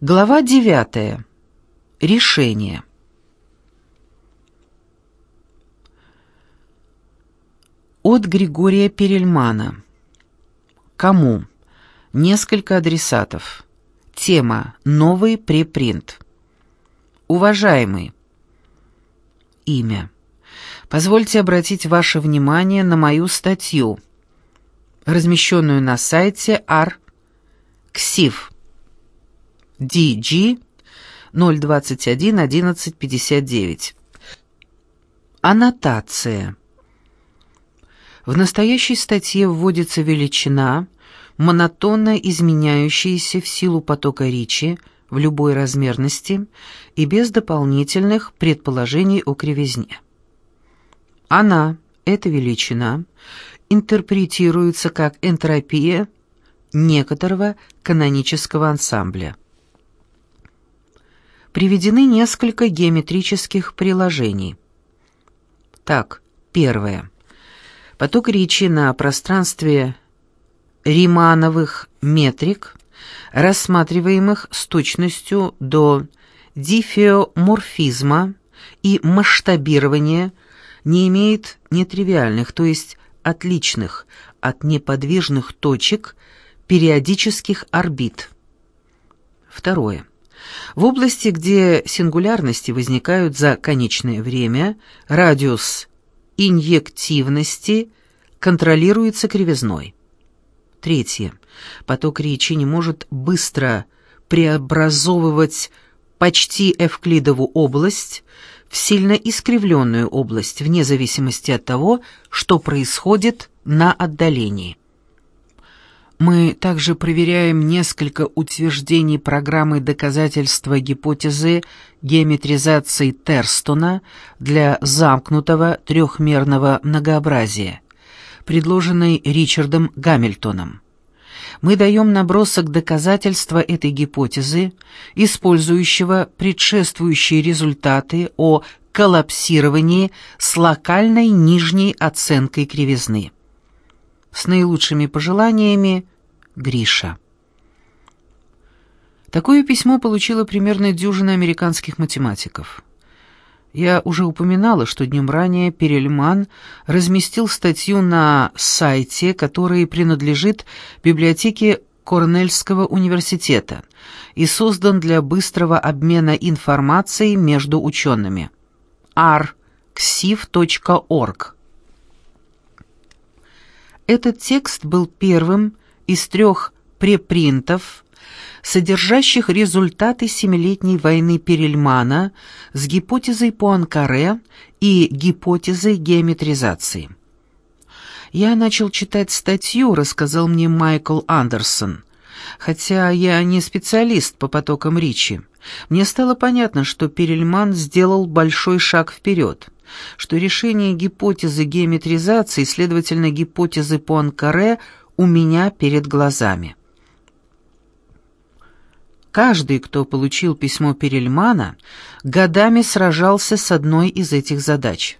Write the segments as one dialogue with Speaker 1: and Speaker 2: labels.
Speaker 1: Глава девятая. Решение. От Григория Перельмана. Кому? Несколько адресатов. Тема «Новый препринт». Уважаемый. Имя. Позвольте обратить ваше внимание на мою статью, размещенную на сайте КСИВ DG 021 1159. Аннотация. В настоящей статье вводится величина, монотонно изменяющаяся в силу потока речи в любой размерности и без дополнительных предположений о кривизне. Она, эта величина, интерпретируется как энтропия некоторого канонического ансамбля. Приведены несколько геометрических приложений. Так, первое. Поток речи на пространстве римановых метрик, рассматриваемых с точностью до дифеоморфизма и масштабирования, не имеет нетривиальных, то есть отличных от неподвижных точек периодических орбит. Второе. В области, где сингулярности возникают за конечное время, радиус инъективности контролируется кривизной. Третье. Поток речи не может быстро преобразовывать почти эвклидову область в сильно искривленную область, вне зависимости от того, что происходит на отдалении. Мы также проверяем несколько утверждений программы доказательства гипотезы геометризации Терстона для замкнутого трехмерного многообразия, предложенной Ричардом Гамильтоном. Мы даем набросок доказательства этой гипотезы, использующего предшествующие результаты о коллапсировании с локальной нижней оценкой кривизны. С наилучшими пожеланиями, Гриша. Такое письмо получило примерно дюжина американских математиков. Я уже упоминала, что днем ранее Перельман разместил статью на сайте, который принадлежит библиотеке Корнельского университета и создан для быстрого обмена информацией между учеными. arxiv.org этот текст был первым из трех препринтов, содержащих результаты Семилетней войны Перельмана с гипотезой Пуанкаре и гипотезой геометризации. «Я начал читать статью», — рассказал мне Майкл Андерсон. «Хотя я не специалист по потокам Ричи, мне стало понятно, что Перельман сделал большой шаг вперед» что решение гипотезы геометризации, следовательно, гипотезы Пуанкаре, у меня перед глазами. Каждый, кто получил письмо Перельмана, годами сражался с одной из этих задач.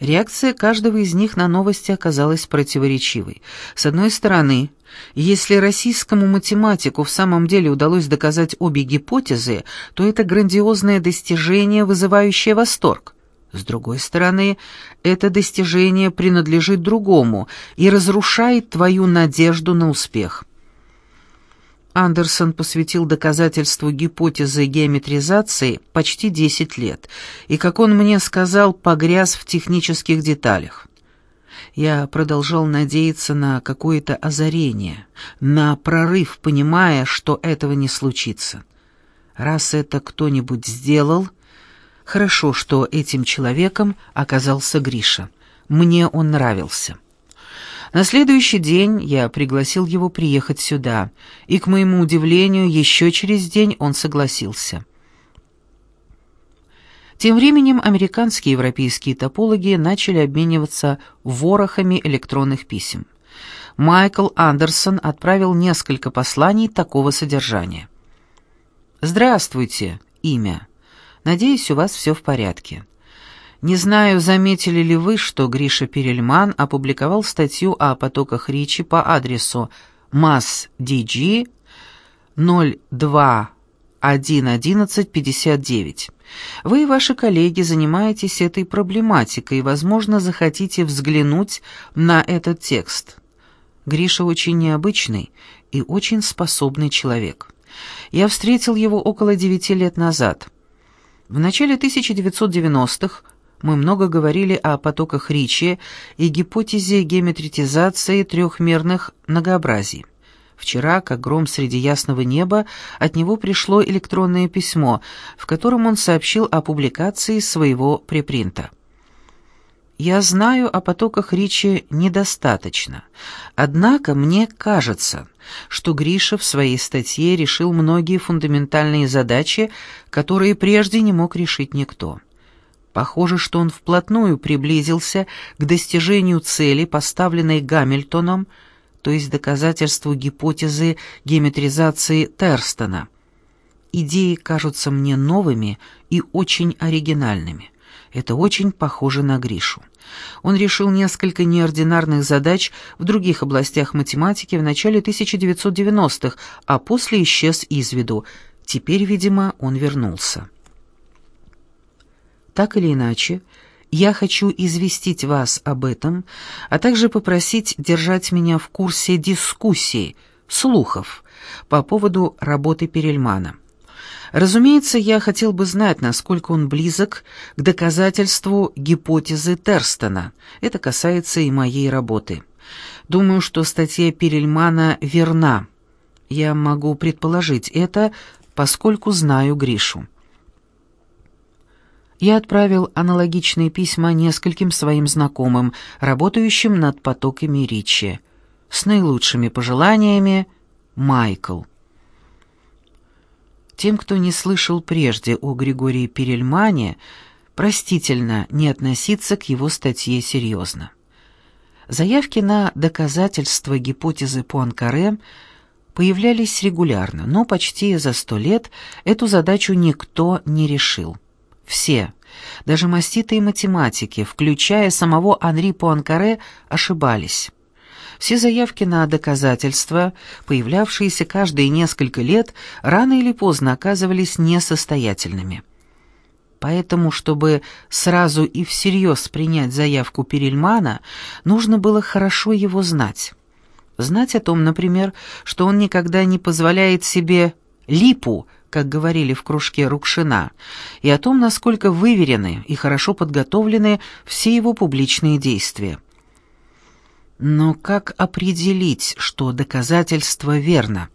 Speaker 1: Реакция каждого из них на новости оказалась противоречивой. С одной стороны, если российскому математику в самом деле удалось доказать обе гипотезы, то это грандиозное достижение, вызывающее восторг. С другой стороны, это достижение принадлежит другому и разрушает твою надежду на успех. Андерсон посвятил доказательству гипотезы геометризации почти 10 лет, и, как он мне сказал, погряз в технических деталях. Я продолжал надеяться на какое-то озарение, на прорыв, понимая, что этого не случится. Раз это кто-нибудь сделал, Хорошо, что этим человеком оказался Гриша. Мне он нравился. На следующий день я пригласил его приехать сюда, и, к моему удивлению, еще через день он согласился. Тем временем американские и европейские топологи начали обмениваться ворохами электронных писем. Майкл Андерсон отправил несколько посланий такого содержания. «Здравствуйте, имя. Надеюсь, у вас все в порядке. Не знаю, заметили ли вы, что Гриша Перельман опубликовал статью о потоках речи по адресу massdg 02 1.11.59. Вы и ваши коллеги занимаетесь этой проблематикой и, возможно, захотите взглянуть на этот текст. Гриша очень необычный и очень способный человек. Я встретил его около девяти лет назад. В начале 1990-х мы много говорили о потоках Ричи и гипотезе геометритизации трехмерных многообразий. Вчера, как гром среди ясного неба, от него пришло электронное письмо, в котором он сообщил о публикации своего препринта. Я знаю о потоках Ричи недостаточно, однако мне кажется, что Гриша в своей статье решил многие фундаментальные задачи, которые прежде не мог решить никто. Похоже, что он вплотную приблизился к достижению цели, поставленной Гамильтоном, то есть доказательству гипотезы геометризации Терстона. Идеи кажутся мне новыми и очень оригинальными. Это очень похоже на Гришу. Он решил несколько неординарных задач в других областях математики в начале 1990-х, а после исчез из виду. Теперь, видимо, он вернулся. Так или иначе, я хочу известить вас об этом, а также попросить держать меня в курсе дискуссий, слухов по поводу работы Перельмана. Разумеется, я хотел бы знать, насколько он близок к доказательству гипотезы Терстона. Это касается и моей работы. Думаю, что статья Перельмана верна. Я могу предположить это, поскольку знаю Гришу. Я отправил аналогичные письма нескольким своим знакомым, работающим над потоками Ричи. С наилучшими пожеланиями, Майкл. Тем, кто не слышал прежде о Григории Перельмане, простительно не относиться к его статье серьезно. Заявки на доказательства гипотезы Пуанкаре появлялись регулярно, но почти за сто лет эту задачу никто не решил. Все, даже маститые математики, включая самого Анри Пуанкаре, ошибались. Все заявки на доказательства, появлявшиеся каждые несколько лет, рано или поздно оказывались несостоятельными. Поэтому, чтобы сразу и всерьез принять заявку Перельмана, нужно было хорошо его знать. Знать о том, например, что он никогда не позволяет себе липу, как говорили в кружке Рукшина, и о том, насколько выверены и хорошо подготовлены все его публичные действия. Но как определить, что доказательство верно?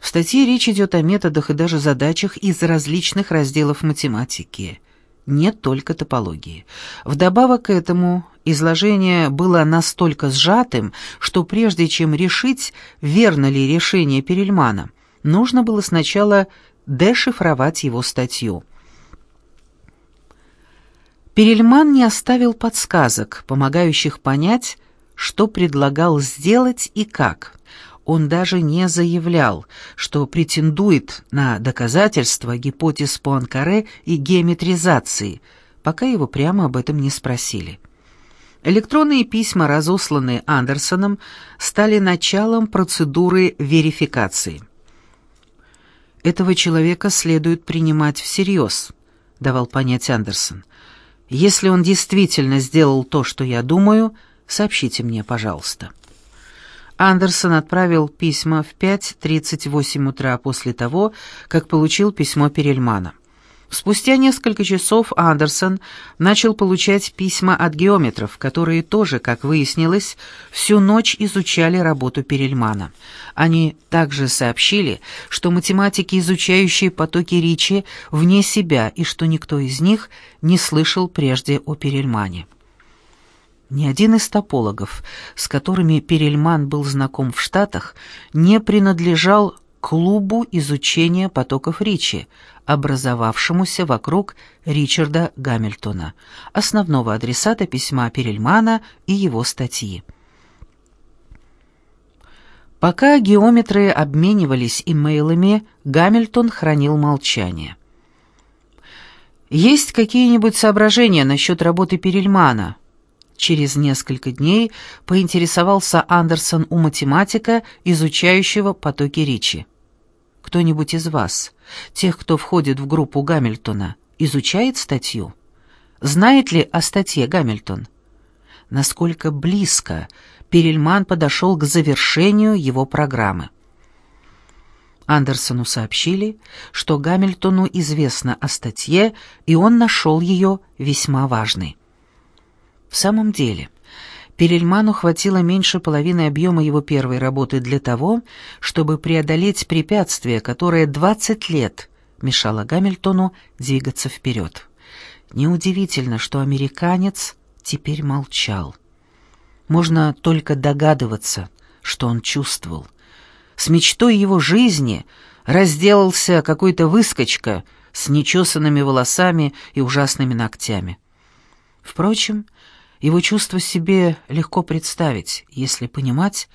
Speaker 1: В статье речь идет о методах и даже задачах из различных разделов математики. Нет только топологии. Вдобавок к этому изложение было настолько сжатым, что прежде чем решить, верно ли решение Перельмана, нужно было сначала дешифровать его статью. Перельман не оставил подсказок, помогающих понять, что предлагал сделать и как. Он даже не заявлял, что претендует на доказательства гипотез Пуанкаре и геометризации, пока его прямо об этом не спросили. Электронные письма, разосланные Андерсоном, стали началом процедуры верификации. «Этого человека следует принимать всерьез», — давал понять Андерсон. «Если он действительно сделал то, что я думаю», — Сообщите мне, пожалуйста». Андерсон отправил письма в 5.38 утра после того, как получил письмо Перельмана. Спустя несколько часов Андерсон начал получать письма от геометров, которые тоже, как выяснилось, всю ночь изучали работу Перельмана. Они также сообщили, что математики, изучающие потоки Ричи, вне себя и что никто из них не слышал прежде о Перельмане. Ни один из топологов, с которыми Перельман был знаком в Штатах, не принадлежал клубу изучения потоков Ричи, образовавшемуся вокруг Ричарда Гамильтона, основного адресата письма Перельмана и его статьи. Пока геометры обменивались имейлами, Гамильтон хранил молчание. «Есть какие-нибудь соображения насчет работы Перельмана?» Через несколько дней поинтересовался Андерсон у математика, изучающего потоки Ричи. кто-нибудь из вас, тех, кто входит в группу Гамильтона, изучает статью? Знает ли о статье Гамильтон? Насколько близко Перельман подошел к завершению его программы? Андерсону сообщили, что Гамильтону известно о статье, и он нашел ее весьма важной. В самом деле, Перельману хватило меньше половины объема его первой работы для того, чтобы преодолеть препятствие, которое 20 лет мешало Гамильтону двигаться вперед. Неудивительно, что американец теперь молчал. Можно только догадываться, что он чувствовал. С мечтой его жизни разделался какой-то выскочка с нечесанными волосами и ужасными ногтями. Впрочем, его чувство себе легко представить, если понимать,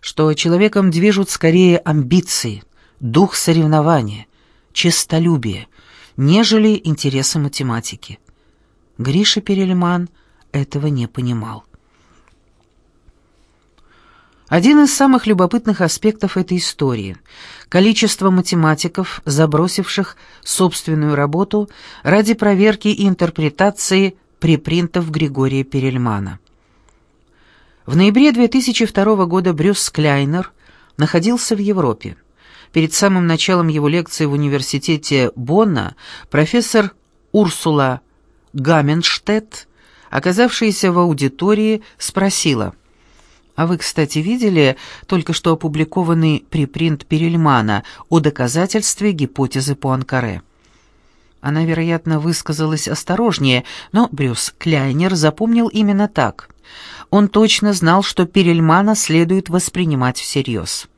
Speaker 1: что человеком движут скорее амбиции, дух соревнования, честолюбие, нежели интересы математики. Гриша Перельман этого не понимал. Один из самых любопытных аспектов этой истории – количество математиков, забросивших собственную работу ради проверки и интерпретации препринтов Григория Перельмана. В ноябре 2002 года Брюс Кляйнер находился в Европе. Перед самым началом его лекции в университете Бонна профессор Урсула Гаменштедт, оказавшаяся в аудитории, спросила, «А вы, кстати, видели только что опубликованный препринт Перельмана о доказательстве гипотезы Пуанкаре?» Она, вероятно, высказалась осторожнее, но Брюс Кляйнер запомнил именно так. Он точно знал, что Перельмана следует воспринимать всерьез.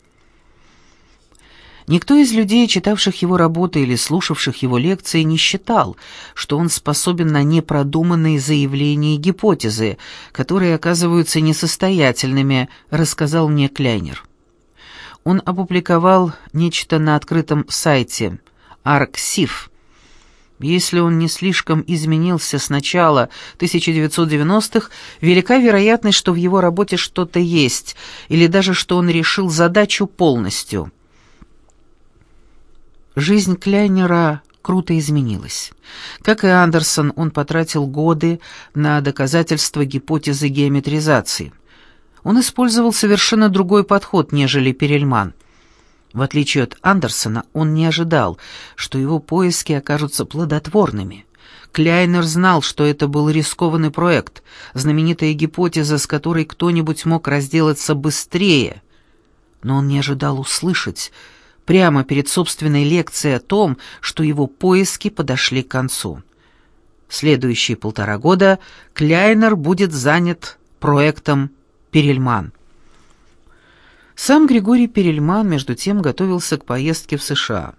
Speaker 1: Никто из людей, читавших его работы или слушавших его лекции, не считал, что он способен на непродуманные заявления и гипотезы, которые оказываются несостоятельными, рассказал мне Кляйнер. Он опубликовал нечто на открытом сайте «Арксив», если он не слишком изменился с начала 1990-х, велика вероятность, что в его работе что-то есть, или даже что он решил задачу полностью. Жизнь Кляйнера круто изменилась. Как и Андерсон, он потратил годы на доказательство гипотезы геометризации. Он использовал совершенно другой подход, нежели Перельман – в отличие от Андерсона, он не ожидал, что его поиски окажутся плодотворными. Кляйнер знал, что это был рискованный проект, знаменитая гипотеза, с которой кто-нибудь мог разделаться быстрее. Но он не ожидал услышать прямо перед собственной лекцией о том, что его поиски подошли к концу. Следующие полтора года Кляйнер будет занят проектом «Перельман». Сам Григорий Перельман, между тем, готовился к поездке в США.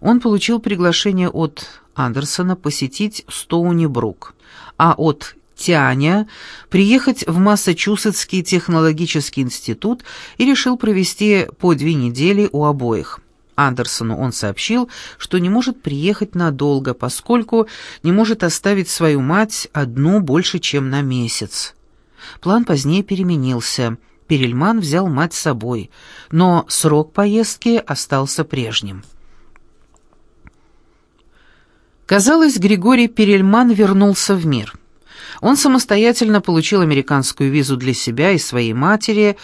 Speaker 1: Он получил приглашение от Андерсона посетить Стоуни-Брук, а от Тяня приехать в Массачусетский технологический институт и решил провести по две недели у обоих. Андерсону он сообщил, что не может приехать надолго, поскольку не может оставить свою мать одну больше, чем на месяц. План позднее переменился – Перельман взял мать с собой, но срок поездки остался прежним. Казалось, Григорий Перельман вернулся в мир. Он самостоятельно получил американскую визу для себя и своей матери.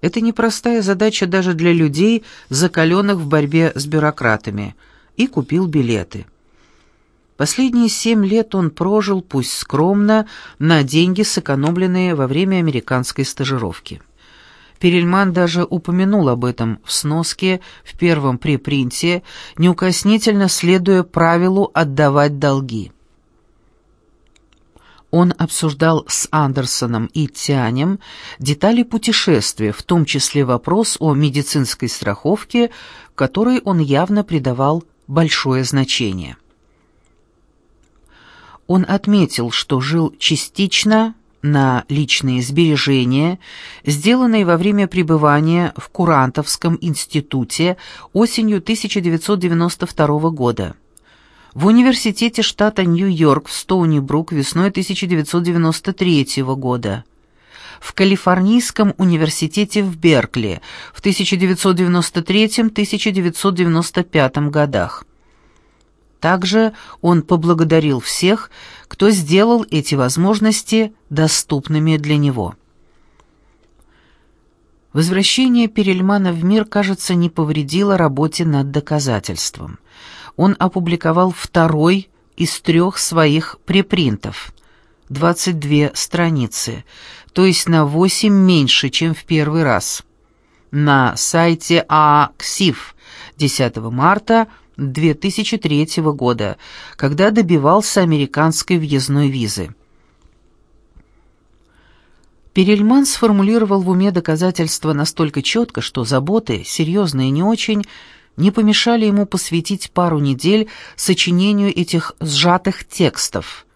Speaker 1: Это непростая задача даже для людей, закаленных в борьбе с бюрократами, и купил билеты. Последние семь лет он прожил, пусть скромно, на деньги, сэкономленные во время американской стажировки. Перельман даже упомянул об этом в сноске в первом препринте, неукоснительно следуя правилу отдавать долги. Он обсуждал с Андерсоном и Тянем детали путешествия, в том числе вопрос о медицинской страховке, которой он явно придавал большое значение. Он отметил, что жил частично на личные сбережения, сделанные во время пребывания в Курантовском институте осенью 1992 года. В университете штата Нью-Йорк в Стоуни-Брук весной 1993 года. в Калифорнийском университете в Беркли в 1993-1995 годах. Также он поблагодарил всех, кто сделал эти возможности доступными для него. Возвращение Перельмана в мир, кажется, не повредило работе над доказательством. Он опубликовал второй из трех своих препринтов, 22 страницы, то есть на 8 меньше, чем в первый раз. На сайте АКСИФ 10 марта 2003 года, когда добивался американской въездной визы. Перельман сформулировал в уме доказательства настолько четко, что заботы, серьезные не очень, не помешали ему посвятить пару недель сочинению этих сжатых текстов.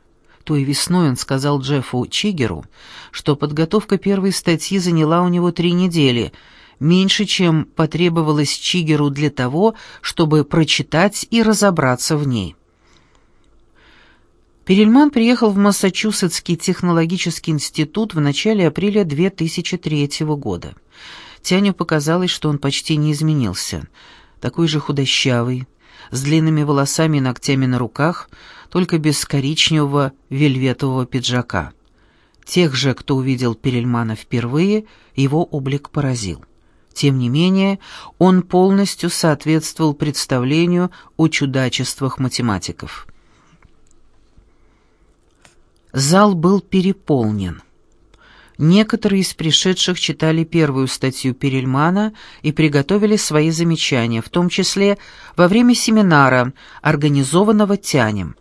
Speaker 1: Той весной он сказал Джеффу Чигеру, что подготовка первой статьи заняла у него три недели, меньше, чем потребовалось Чигеру для того, чтобы прочитать и разобраться в ней. Перельман приехал в Массачусетский технологический институт в начале апреля 2003 года. Тяню показалось, что он почти не изменился. Такой же худощавый, с длинными волосами и ногтями на руках, только без коричневого вельветового пиджака. Тех же, кто увидел Перельмана впервые, его облик поразил. Тем не менее, он полностью соответствовал представлению о чудачествах математиков. Зал был переполнен. Некоторые из пришедших читали первую статью Перельмана и приготовили свои замечания, в том числе во время семинара, организованного Тянем.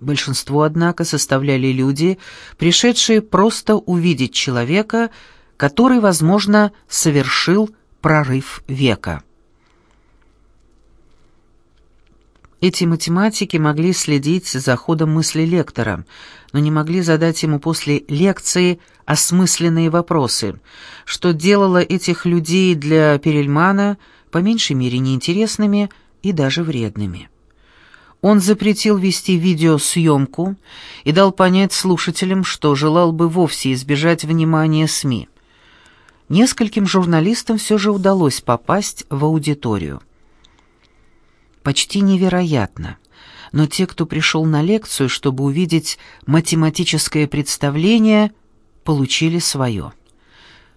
Speaker 1: Большинство, однако, составляли люди, пришедшие просто увидеть человека, который, возможно, совершил прорыв века. Эти математики могли следить за ходом мысли лектора, но не могли задать ему после лекции осмысленные вопросы, что делало этих людей для Перельмана по меньшей мере неинтересными и даже вредными. Он запретил вести видеосъемку и дал понять слушателям, что желал бы вовсе избежать внимания СМИ. Нескольким журналистам все же удалось попасть в аудиторию почти невероятно. Но те, кто пришел на лекцию, чтобы увидеть математическое представление, получили свое.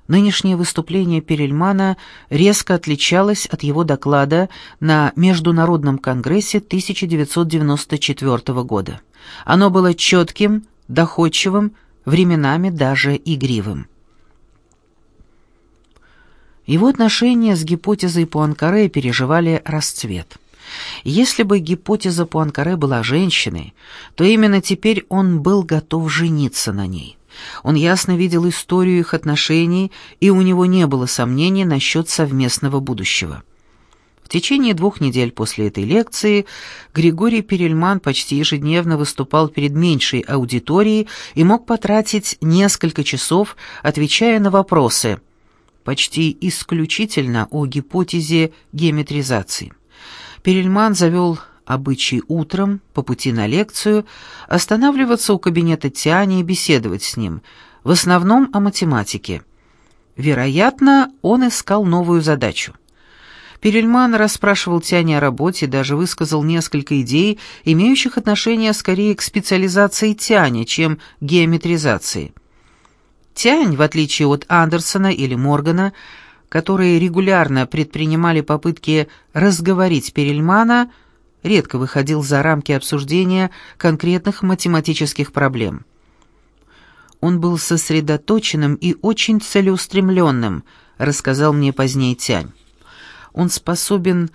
Speaker 1: Нынешнее выступление Перельмана резко отличалось от его доклада на Международном конгрессе 1994 года. Оно было четким, доходчивым, временами даже игривым. Его отношения с гипотезой Пуанкаре переживали расцвет. Если бы гипотеза Пуанкаре была женщиной, то именно теперь он был готов жениться на ней. Он ясно видел историю их отношений, и у него не было сомнений насчет совместного будущего. В течение двух недель после этой лекции Григорий Перельман почти ежедневно выступал перед меньшей аудиторией и мог потратить несколько часов, отвечая на вопросы, почти исключительно о гипотезе геометризации. Перельман завел обычай утром, по пути на лекцию, останавливаться у кабинета Тиани и беседовать с ним, в основном о математике. Вероятно, он искал новую задачу. Перельман расспрашивал Тяни о работе даже высказал несколько идей, имеющих отношение скорее к специализации Тяни, чем к геометризации. Тянь, в отличие от Андерсона или Моргана, которые регулярно предпринимали попытки разговорить Перельмана, редко выходил за рамки обсуждения конкретных математических проблем. Он был сосредоточенным и очень целеустремленным, рассказал мне позднее Тянь. Он способен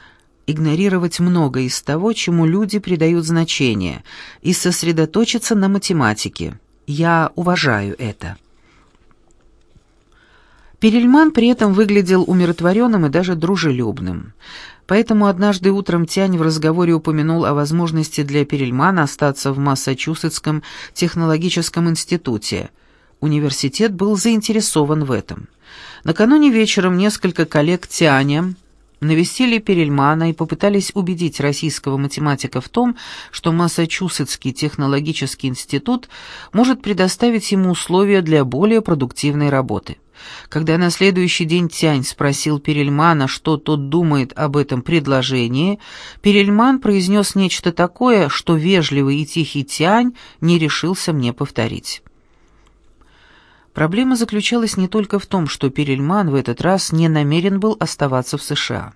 Speaker 1: игнорировать многое из того, чему люди придают значение, и сосредоточиться на математике. Я уважаю это. Перельман при этом выглядел умиротворенным и даже дружелюбным. Поэтому однажды утром Тянь в разговоре упомянул о возможности для Перельмана остаться в Массачусетском технологическом институте. Университет был заинтересован в этом. Накануне вечером несколько коллег Тяня, навестили Перельмана и попытались убедить российского математика в том, что Массачусетский технологический институт может предоставить ему условия для более продуктивной работы. Когда на следующий день Тянь спросил Перельмана, что тот думает об этом предложении, Перельман произнес нечто такое, что вежливый и тихий Тянь не решился мне повторить. Проблема заключалась не только в том, что Перельман в этот раз не намерен был оставаться в США.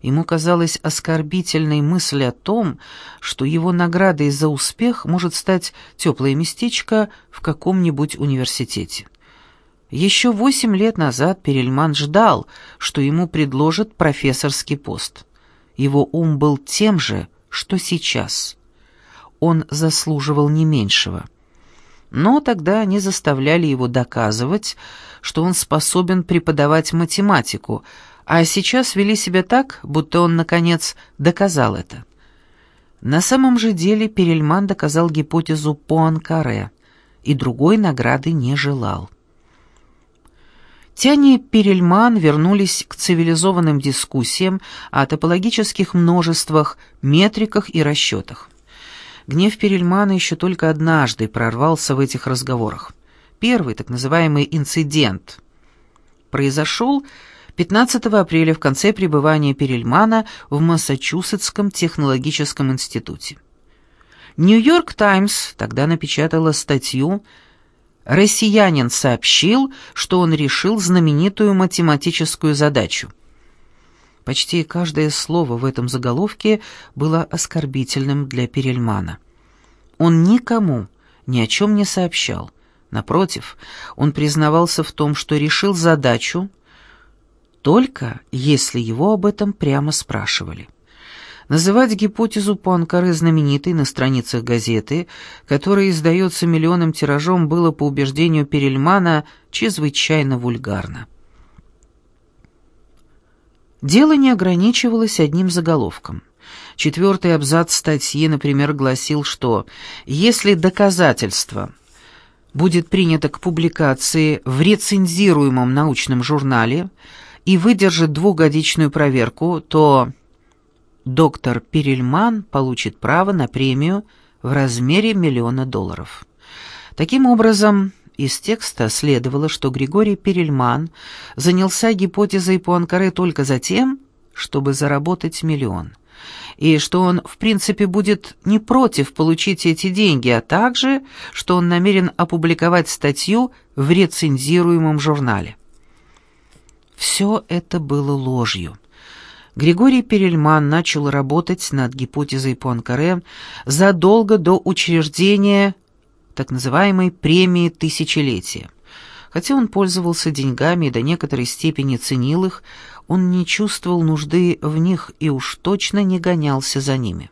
Speaker 1: Ему казалась оскорбительной мысль о том, что его наградой за успех может стать теплое местечко в каком-нибудь университете. Еще восемь лет назад Перельман ждал, что ему предложат профессорский пост. Его ум был тем же, что сейчас. Он заслуживал не меньшего но тогда они заставляли его доказывать, что он способен преподавать математику, а сейчас вели себя так, будто он, наконец, доказал это. На самом же деле Перельман доказал гипотезу Пуанкаре и другой награды не желал. Тяни Перельман вернулись к цивилизованным дискуссиям о топологических множествах, метриках и расчетах. Гнев Перельмана еще только однажды прорвался в этих разговорах. Первый, так называемый «инцидент», произошел 15 апреля в конце пребывания Перельмана в Массачусетском технологическом институте. «Нью-Йорк Таймс» тогда напечатала статью «Россиянин сообщил, что он решил знаменитую математическую задачу». Почти каждое слово в этом заголовке было оскорбительным для Перельмана. Он никому ни о чем не сообщал. Напротив, он признавался в том, что решил задачу, только если его об этом прямо спрашивали. Называть гипотезу Пуанкаре знаменитой на страницах газеты, которая издается миллионным тиражом, было, по убеждению Перельмана, чрезвычайно вульгарно. Дело не ограничивалось одним заголовком. Четвертый абзац статьи, например, гласил, что если доказательство будет принято к публикации в рецензируемом научном журнале и выдержит двухгодичную проверку, то доктор Перельман получит право на премию в размере миллиона долларов. Таким образом, из текста следовало, что Григорий Перельман занялся гипотезой Пуанкаре только за тем, чтобы заработать миллион, и что он, в принципе, будет не против получить эти деньги, а также, что он намерен опубликовать статью в рецензируемом журнале. Все это было ложью. Григорий Перельман начал работать над гипотезой Пуанкаре задолго до учреждения так называемой премии тысячелетия. Хотя он пользовался деньгами и до некоторой степени ценил их, он не чувствовал нужды в них и уж точно не гонялся за ними.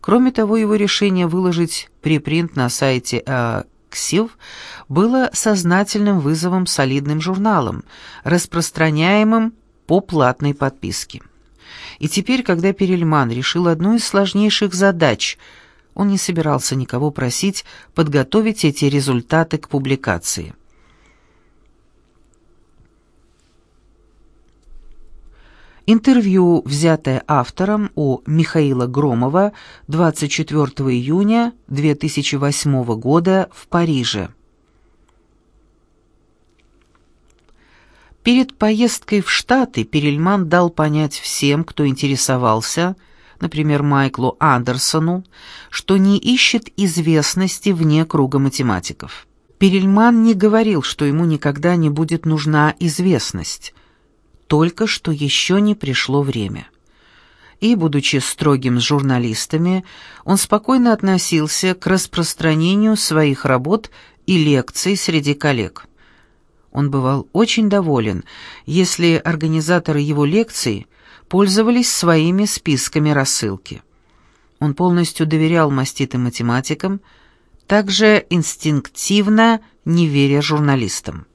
Speaker 1: Кроме того, его решение выложить препринт на сайте АКСИВ было сознательным вызовом солидным журналам, распространяемым по платной подписке. И теперь, когда Перельман решил одну из сложнейших задач – он не собирался никого просить подготовить эти результаты к публикации. Интервью, взятое автором у Михаила Громова 24 июня 2008 года в Париже. Перед поездкой в Штаты Перельман дал понять всем, кто интересовался – например, Майклу Андерсону, что не ищет известности вне круга математиков. Перельман не говорил, что ему никогда не будет нужна известность, только что еще не пришло время. И, будучи строгим с журналистами, он спокойно относился к распространению своих работ и лекций среди коллег. Он бывал очень доволен, если организаторы его лекций пользовались своими списками рассылки. Он полностью доверял маститым математикам, также инстинктивно не веря журналистам.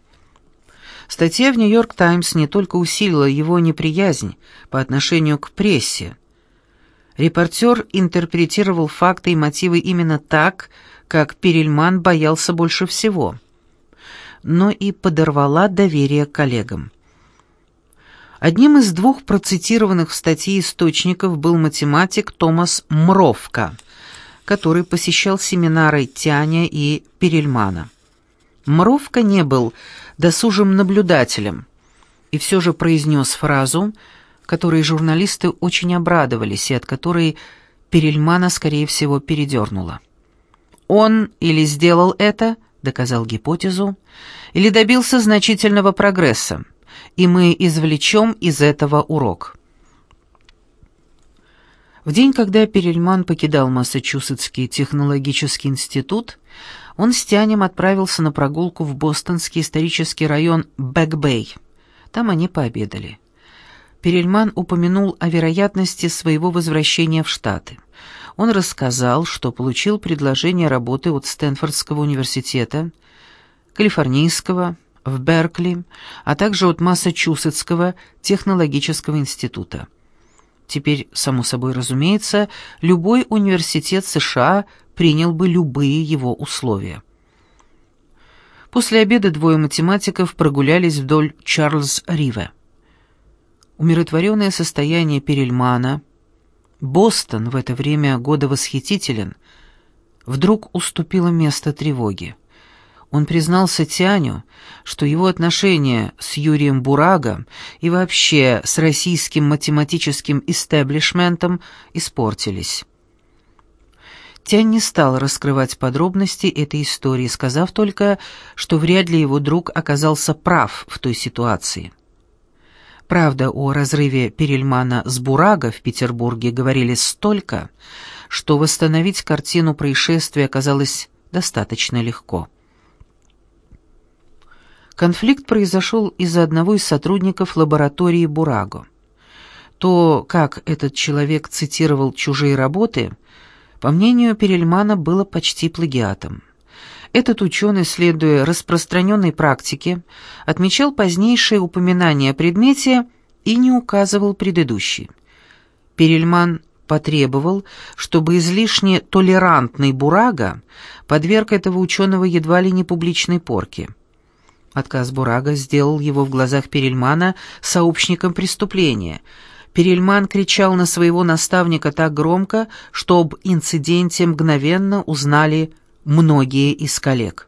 Speaker 1: Статья в «Нью-Йорк Таймс» не только усилила его неприязнь по отношению к прессе. Репортер интерпретировал факты и мотивы именно так, как Перельман боялся больше всего, но и подорвала доверие коллегам. Одним из двух процитированных в статье источников был математик Томас Мровка, который посещал семинары Тяня и Перельмана. Мровка не был досужим наблюдателем и все же произнес фразу, которой журналисты очень обрадовались и от которой Перельмана, скорее всего, передернула. Он или сделал это, доказал гипотезу, или добился значительного прогресса, и мы извлечем из этого урок. В день, когда Перельман покидал Массачусетский технологический институт, он с Тянем отправился на прогулку в бостонский исторический район Бэк-Бэй. Там они пообедали. Перельман упомянул о вероятности своего возвращения в Штаты. Он рассказал, что получил предложение работы от Стэнфордского университета, Калифорнийского, в Беркли, а также от Массачусетского технологического института. Теперь, само собой разумеется, любой университет США принял бы любые его условия. После обеда двое математиков прогулялись вдоль Чарльз-Риве. Умиротворенное состояние Перельмана, Бостон в это время года восхитителен, вдруг уступило место тревоге. Он признался Тяню, что его отношения с Юрием Бурага и вообще с российским математическим истеблишментом испортились. Тянь не стал раскрывать подробности этой истории, сказав только, что вряд ли его друг оказался прав в той ситуации. Правда, о разрыве Перельмана с Бурага в Петербурге говорили столько, что восстановить картину происшествия оказалось достаточно легко. Конфликт произошел из-за одного из сотрудников лаборатории Бураго. То, как этот человек цитировал чужие работы, по мнению Перельмана, было почти плагиатом. Этот ученый, следуя распространенной практике, отмечал позднейшее упоминание о предмете и не указывал предыдущий. Перельман потребовал, чтобы излишне толерантный Бурага подверг этого ученого едва ли не публичной порке. Отказ Бурага сделал его в глазах Перельмана сообщником преступления. Перельман кричал на своего наставника так громко, что об инциденте мгновенно узнали многие из коллег.